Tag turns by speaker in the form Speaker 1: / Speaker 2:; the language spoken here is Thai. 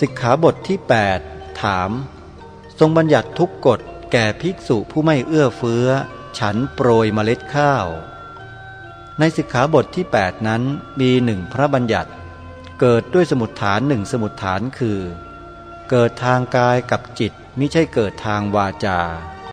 Speaker 1: สิกขาบทที่ 8 ถาม ทรงบัญญัติทุกกฎแก่ภิกษุผู้ไม่เอื้อเฟื้อ ฉันโปรยเมล็ดข้าว ในสิกขาบทที่ 8 นั้นมีหนึ่งพระบัญญัติ เกิดด้วยสมุดฐานหนึ่งสมุดฐานคือ เกิดทางกายกับจิตมิใช่เกิดทางวาจา